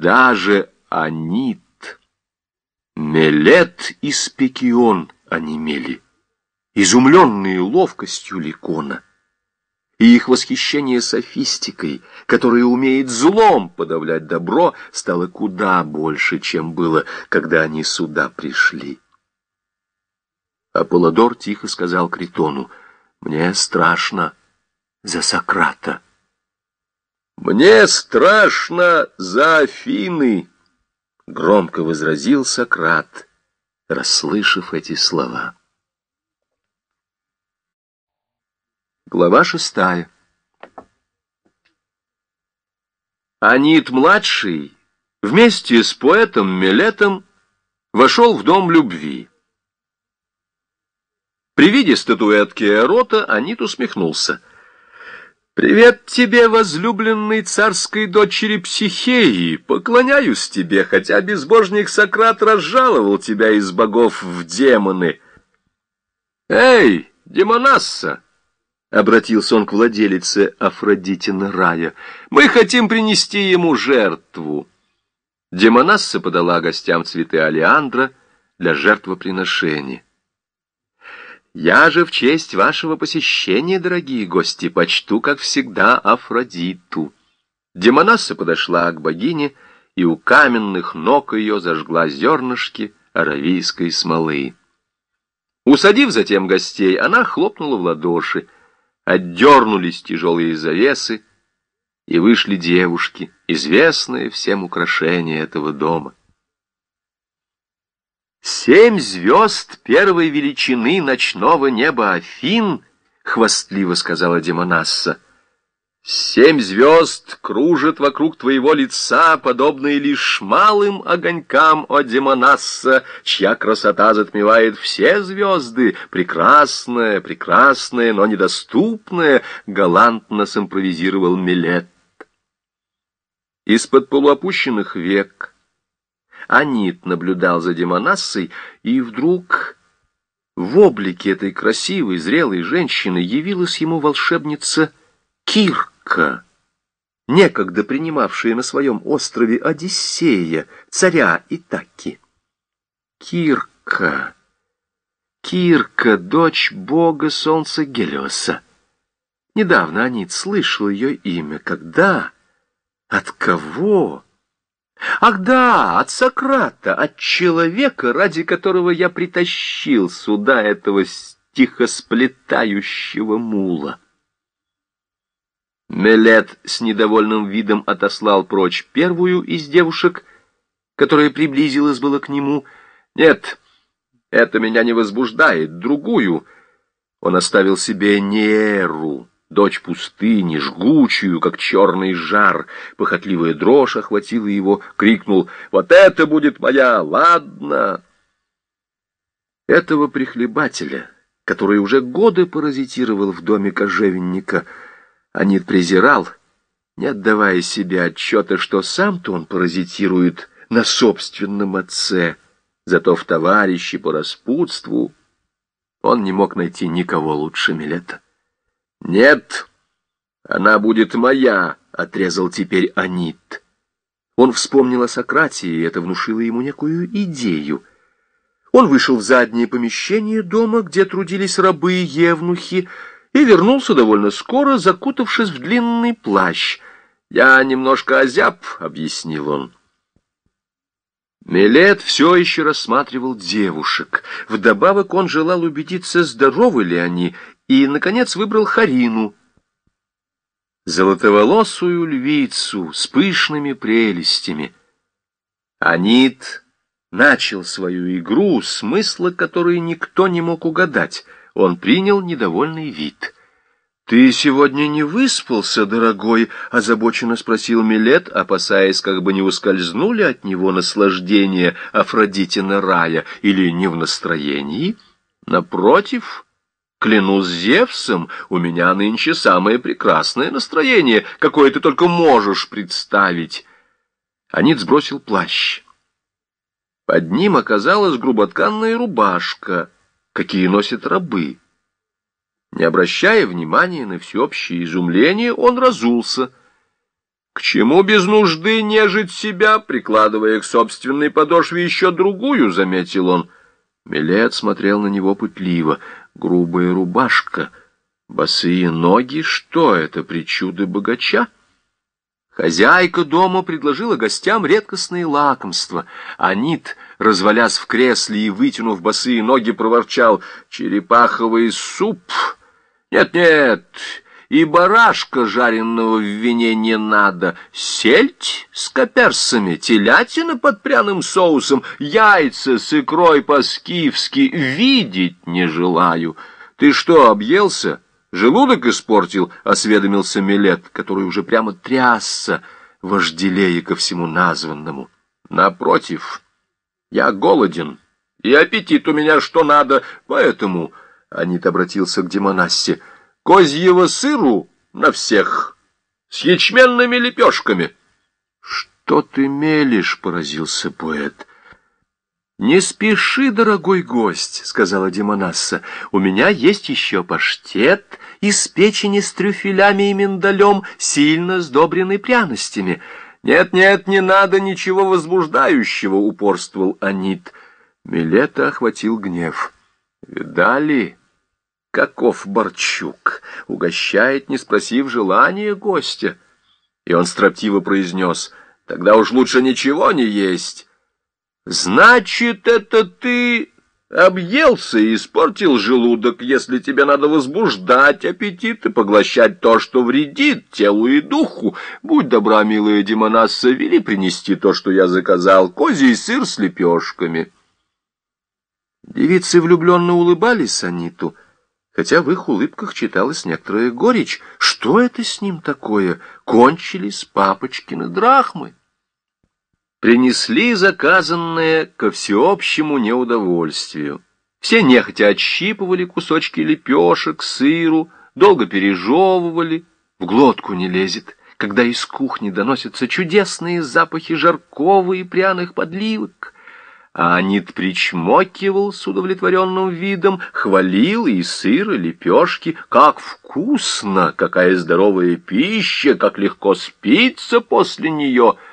Даже Анит, Мелет и Спекион онемели, изумленные ловкостью Ликона и их восхищение софистикой, которая умеет злом подавлять добро, стало куда больше, чем было, когда они сюда пришли. Аполлодор тихо сказал Критону, «Мне страшно за Сократа». «Мне страшно за Афины!» — громко возразил Сократ, расслышав эти слова. Глава шестая. Анит-младший вместе с поэтом Мелетом вошел в дом любви. При виде статуэтки Эрота Анит усмехнулся. «Привет тебе, возлюбленный царской дочери Психеи! Поклоняюсь тебе, хотя безбожник Сократ разжаловал тебя из богов в демоны!» «Эй, демонасса!» — обратился он к владелице Афродитина рая. «Мы хотим принести ему жертву». Демонасса подала гостям цветы алиандра для жертвоприношения. «Я же в честь вашего посещения, дорогие гости, почту, как всегда, Афродиту». Демонасса подошла к богине, и у каменных ног ее зажгла зернышки аравийской смолы. Усадив затем гостей, она хлопнула в ладоши — отдернулись тяжелые завесы, и вышли девушки, известные всем украшения этого дома. «Семь звезд первой величины ночного неба Афин», — хвастливо сказала Демонасса, — Семь звезд кружат вокруг твоего лица, подобные лишь малым огонькам, о Демонасса, чья красота затмевает все звезды, прекрасная, прекрасная, но недоступная, галантно симпровизировал Милет. Из-под полуопущенных век Анит наблюдал за Демонассой, и вдруг в облике этой красивой, зрелой женщины явилась ему волшебница Кир. Кирка, некогда принимавшая на своем острове Одиссея, царя Итаки. Кирка, Кирка, дочь бога солнца Гелиоса. Недавно Анит слышал ее имя. Когда? От кого? Ах да, от Сократа, от человека, ради которого я притащил сюда этого стихосплетающего мула. Мелет с недовольным видом отослал прочь первую из девушек, которая приблизилась было к нему. «Нет, это меня не возбуждает, другую». Он оставил себе Неру, дочь пустыни, жгучую, как черный жар. Похотливая дрожь охватила его, крикнул «Вот это будет моя, ладно!» Этого прихлебателя, который уже годы паразитировал в доме кожевенника, — Анит презирал, не отдавая себе отчета, что сам-то он паразитирует на собственном отце, зато в товарище по распутству он не мог найти никого лучше Милета. «Нет, она будет моя», — отрезал теперь Анит. Он вспомнил о Сократе, и это внушило ему некую идею. Он вышел в заднее помещение дома, где трудились рабы-евнухи, и вернулся довольно скоро, закутавшись в длинный плащ. «Я немножко озяб», — объяснил он. Милет все еще рассматривал девушек. Вдобавок он желал убедиться, здоровы ли они, и, наконец, выбрал Харину, золотоволосую львицу с пышными прелестями. Анит начал свою игру, смысла которой никто не мог угадать — он принял недовольный вид. «Ты сегодня не выспался, дорогой?» — озабоченно спросил Милет, опасаясь, как бы не ускользнули от него наслаждения Афродитина рая или не в настроении. «Напротив...» Клянусь Зевсом, у меня нынче самое прекрасное настроение, какое ты только можешь представить. Анит сбросил плащ. Под ним оказалась груботканная рубашка — какие носят рабы. Не обращая внимания на всеобщее изумление, он разулся. К чему без нужды нежить себя, прикладывая к собственной подошве еще другую, заметил он. Милет смотрел на него пытливо. Грубая рубашка, босые ноги, что это, причуды богача? Хозяйка дома предложила гостям редкостные лакомства. Анит, развалясь в кресле и вытянув босые ноги, проворчал «Черепаховый суп! Нет-нет, и барашка жареного в вине не надо, сельдь с каперсами, телятина под пряным соусом, яйца с икрой по-скифски видеть не желаю. Ты что, объелся?» Желудок испортил, — осведомился Милет, который уже прямо трясся, вожделея ко всему названному. Напротив, я голоден, и аппетит у меня что надо, поэтому, — Анит обратился к Демонассе, — козьего сыру на всех, с ячменными лепешками. — Что ты мелешь? — поразился поэт. «Не спеши, дорогой гость», — сказала Демонасса. «У меня есть еще паштет из печени с трюфелями и миндалем, сильно сдобренный пряностями». «Нет-нет, не надо ничего возбуждающего», — упорствовал Анит. Милета охватил гнев. «Видали, каков Борчук? Угощает, не спросив желания гостя». И он строптиво произнес, «Тогда уж лучше ничего не есть». Значит, это ты объелся и испортил желудок, если тебе надо возбуждать аппетит и поглощать то, что вредит телу и духу. Будь добра, милая Демонасса, вели принести то, что я заказал, козий сыр с лепешками. Девицы влюбленно улыбались Аниту, хотя в их улыбках читалась некоторая горечь. Что это с ним такое? Кончились папочкины драхмы принесли заказанное ко всеобщему неудовольствию. Все нехотя отщипывали кусочки лепешек, сыру, долго пережевывали, в глотку не лезет, когда из кухни доносятся чудесные запахи жаркого и пряных подливок. А Анит причмокивал с удовлетворенным видом, хвалил и сыр, и лепешки. Как вкусно, какая здоровая пища, как легко спится после нее —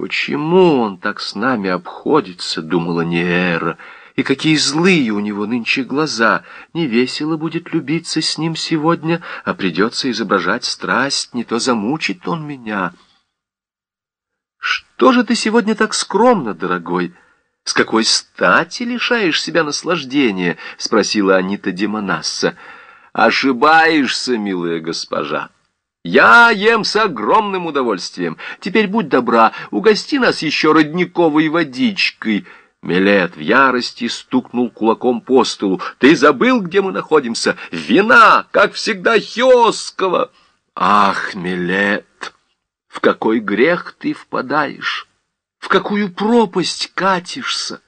«Почему он так с нами обходится?» — думала Неэра. «И какие злые у него нынче глаза! Не весело будет любиться с ним сегодня, а придется изображать страсть, не то замучит он меня». «Что же ты сегодня так скромно, дорогой? С какой стати лишаешь себя наслаждения?» — спросила Анита Демонасса. «Ошибаешься, милая госпожа». Я ем с огромным удовольствием. Теперь будь добра, угости нас еще родниковой водичкой». Милет в ярости стукнул кулаком по столу. «Ты забыл, где мы находимся? Вина, как всегда, Хиосского!» «Ах, Милет, в какой грех ты впадаешь? В какую пропасть катишься?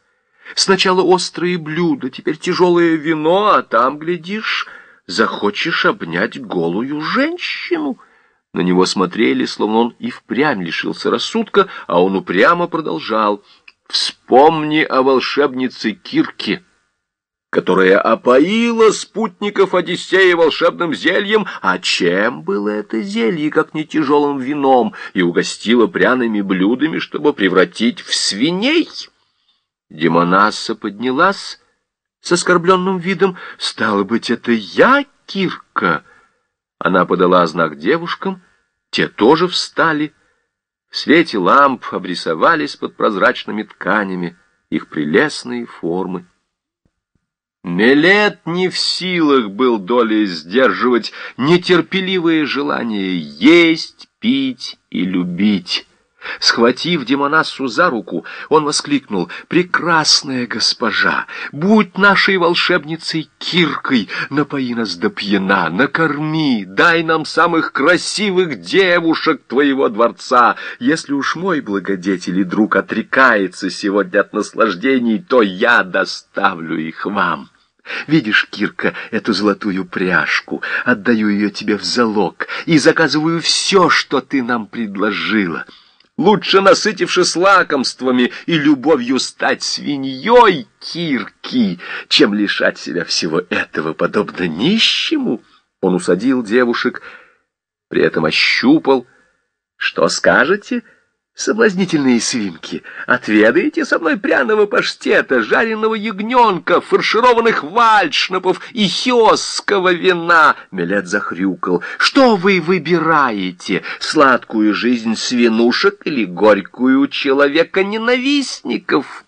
Сначала острые блюда, теперь тяжелое вино, а там, глядишь...» захочешь обнять голую женщину. На него смотрели, словно он и впрямь лишился рассудка, а он упрямо продолжал. «Вспомни о волшебнице Кирке» которая опоила спутников Одиссея волшебным зельем. А чем было это зелье, как не тяжелым вином, и угостила пряными блюдами, чтобы превратить в свиней? Демонасса поднялась с оскорбленным видом. «Стало быть, это я, Кирка?» Она подала знак девушкам, те тоже встали. В свете ламп обрисовались под прозрачными тканями их прелестные формы. Мелет не в силах был долей сдерживать нетерпеливое желание есть, пить и любить. Схватив Демонассу за руку, он воскликнул, «Прекрасная госпожа, будь нашей волшебницей Киркой, напои нас до пьяна, накорми, дай нам самых красивых девушек твоего дворца. Если уж мой благодетель и друг отрекается сегодня от наслаждений, то я доставлю их вам». Видишь, Кирка, эту золотую пряжку, отдаю ее тебе в залог и заказываю все, что ты нам предложила». Лучше, насытившись лакомствами и любовью, стать свиньей Кирки, чем лишать себя всего этого, подобно нищему. Он усадил девушек, при этом ощупал, Что скажете, соблазнительные свинки? Отведаете со мной пряного паштета, жареного ягненка, фаршированных вальшнапов и хиосского вина? Милет захрюкал. Что вы выбираете, сладкую жизнь свинушек или горькую человека-ненавистников?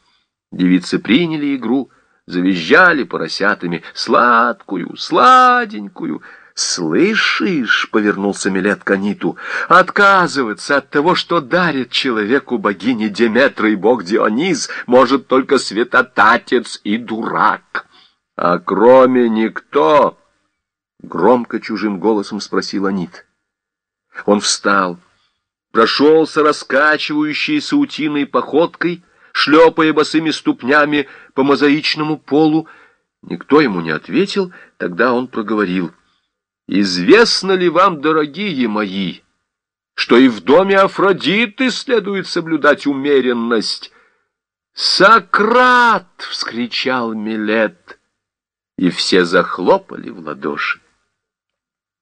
Девицы приняли игру, завизжали поросятами, сладкую, сладенькую, «Слышишь?» — повернулся Милет к Аниту. «Отказываться от того, что дарит человеку богине Деметра и бог Дионис, может только святотатец и дурак. А кроме никто...» — громко чужим голосом спросил Анит. Он встал, прошелся раскачивающейся утиной походкой, шлепая босыми ступнями по мозаичному полу. Никто ему не ответил, тогда он проговорил — Известно ли вам, дорогие мои, что и в доме Афродиты следует соблюдать умеренность? «Сократ!» — вскричал Милет, и все захлопали в ладоши.